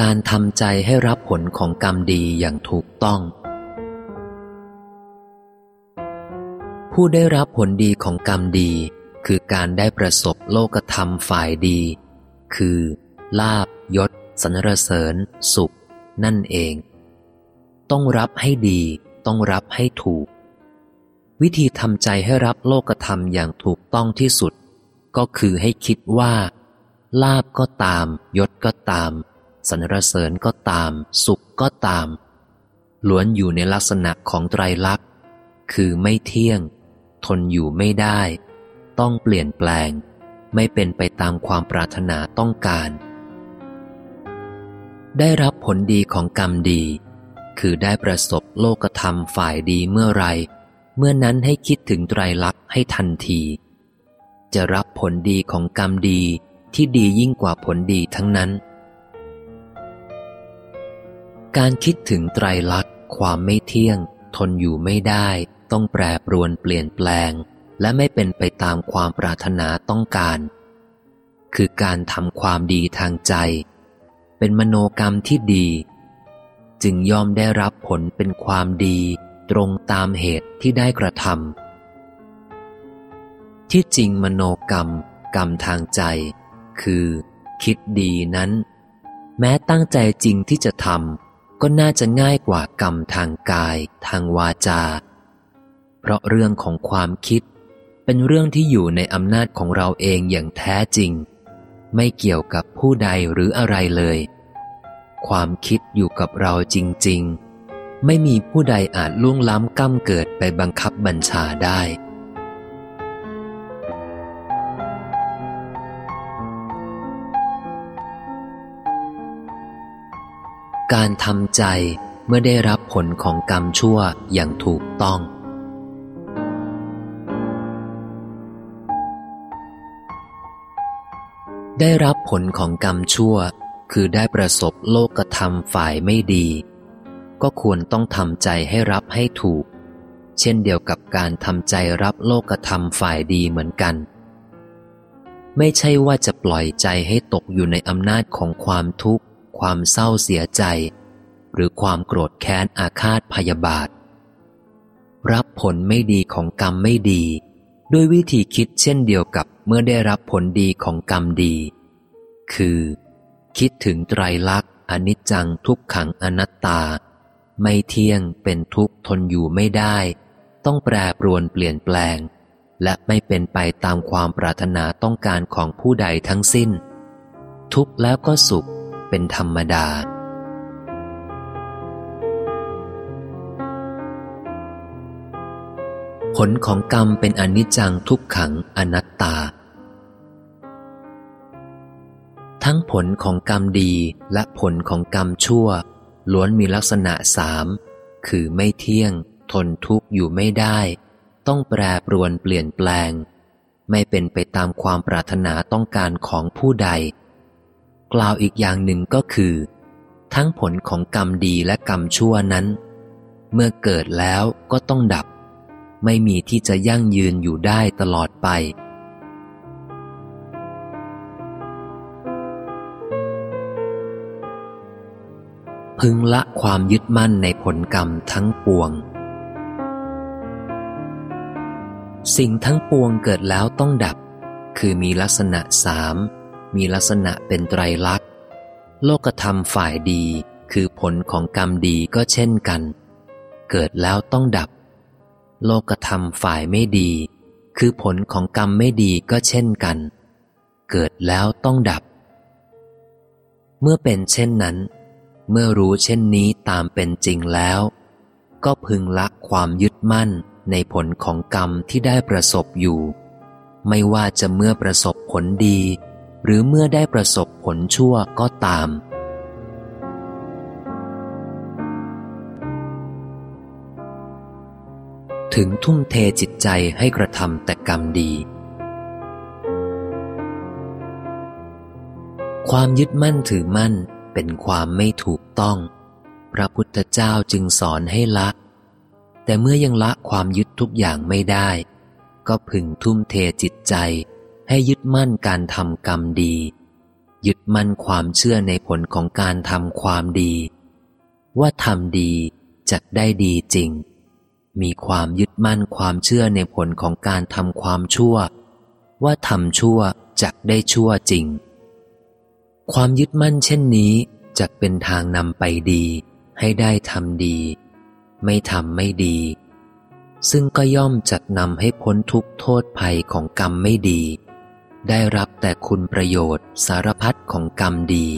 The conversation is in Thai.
การทำใจให้รับผลของกรรมดีอย่างถูกต้อง ผู้ได้รับผลดีของกรรมดี คือการได้ประสบโลกธรรมฝ่ายดี คือ ลาบยศสนรเสริญ สุข นั่นเอง ต้องรับให้ดี ต้องรับให้ถูก วิธีทำใจให้รับโลกธรรมอย่างถูกต้องที่สุด ก็คือให้คิดว่าลาบก็ตาม ยศก็ตาม สรรเสริญก็ตาม สุขก็ตาม ล้วนอยู่ในลักษณะของไตรลักษณ์ คือไม่เที่ยง ทนอยู่ไม่ได้ ต้องเปลี่ยนแปลง ไม่เป็นไปตามความปรารถนาต้องการ ได้รับผลดีของกรรมดี คือได้ประสบโลกธรรมฝ่ายดีเมื่อไร เมื่อนั้นให้คิดถึงไตรลักษณ์ให้ทันที จะรับผลดีของกรรมดีที่ดียิ่งกว่าผลดีทั้งนั้น การคิดถึงไตรลักษณ์ ความไม่เที่ยง ทนอยู่ไม่ได้ ต้องแปรปรวนเปลี่ยนแปลง และไม่เป็นไปตามความปรารถนาต้องการ คือการทำความดีทางใจ เป็นมโนกรรมที่ดี จึงยอมได้รับผลเป็นความดี ตรงตามเหตุที่ได้กระทำที่จริงมโนกรรม กรรมทางใจ คือ คิดดีนั้น แม้ตั้งใจจริงที่จะทำ ก็น่าจะง่ายกว่ากรรมทางกาย ทางวาจา เพราะเรื่องของความคิด เป็นเรื่องที่อยู่ในอำนาจของเราเองอย่างแท้จริง ไม่เกี่ยวกับผู้ใดหรืออะไรเลย ความคิดอยู่กับเราจริง ๆ ไม่มีผู้ใดอาจล่วงล้ำก้ำเกิดไปบังคับบัญชาได้ การทำใจเมื่อได้รับผลของกรรมชั่วอย่างถูกต้อง ได้รับผลของกรรมชั่ว คือได้ประสบโลกธรรมฝ่ายไม่ดี ก็ควรต้องทำใจให้รับให้ถูก เช่นเดียวกับการทำใจรับโลกธรรมฝ่ายดีเหมือนกัน ไม่ใช่ว่าจะปล่อยใจให้ตกอยู่ในอำนาจของความทุกข์ ความเศร้าเสียใจ หรือความโกรธแค้นอาฆาตพยาบาท รับผลไม่ดีของกรรมไม่ดี ด้วยวิธีคิดเช่นเดียวกับเมื่อได้รับผลดีของกรรมดี คือ คิดถึงไตรลักษณ์อนิจจังทุกขังอนัตตา ไม่เที่ยงเป็นทุกข์ทนอยู่ไม่ได้ ต้องแปรปรวนเปลี่ยนแปลง และไม่เป็นไปตามความปรารถนาต้องการของผู้ใดทั้งสิ้น ทุกข์แล้วก็สุข เป็นธรรมดา ผลของกรรมเป็นอนิจจังทุกขังอนัตตา ทั้งผลของกรรมดีและผลของกรรมชั่ว ล้วนมีลักษณะสาม คือไม่เที่ยง ทนทุกข์อยู่ไม่ได้ ต้องแปรปรวนเปลี่ยนแปลง ไม่เป็นไปตามความปรารถนาต้องการของผู้ใด กล่าวอีกอย่างหนึ่งก็คือ ทั้งผลของกรรมดีและกรรมชั่วนั้น เมื่อเกิดแล้วก็ต้องดับ ไม่มีที่จะยั่งยืนอยู่ได้ตลอดไป พึงละความยึดมั่นในผลกรรมทั้งปวง สิ่งทั้งปวงเกิดแล้วต้องดับ คือมีลักษณะสาม มีลักษณะเป็นไตรลักษณ์ โลกธรรมฝ่ายดีคือผลของกรรมดีก็เช่นกัน เกิดแล้วต้องดับ โลกธรรมฝ่ายไม่ดี คือผลของกรรมไม่ดีก็เช่นกัน เกิดแล้วต้องดับ เมื่อเป็นเช่นนั้น เมื่อรู้เช่นนี้ตามเป็นจริงแล้ว ก็พึงละความยึดมั่นในผลของกรรมที่ได้ประสบอยู่ ไม่ว่าจะเมื่อประสบผลดี หรือเมื่อได้ประสบผลชั่วก็ตาม ถึงทุ่มเทจิตใจให้กระทำแต่กรรมดี ความยึดมั่นถือมั่นเป็นความไม่ถูกต้อง พระพุทธเจ้าจึงสอนให้ละ แต่เมื่อยังละความยึดทุกอย่างไม่ได้ ก็พึงทุ่มเทจิตใจ ให้ยึดมั่นการทำกรรมดี ยึดมั่นความเชื่อในผลของการทำความดี ว่าทำดีจะได้ดีจริง มีความยึดมั่นความเชื่อในผลของการทำความชั่ว ว่าทำชั่วจะได้ชั่วจริง ความยึดมั่นเช่นนี้จะเป็นทางนำไปดี ให้ได้ทำดี ไม่ทำไม่ดี ซึ่งก็ย่อมจัดนำให้พ้นทุกโทษภัยของกรรมไม่ดี ได้รับแต่คุณประโยชน์สารพัดของกรรมดี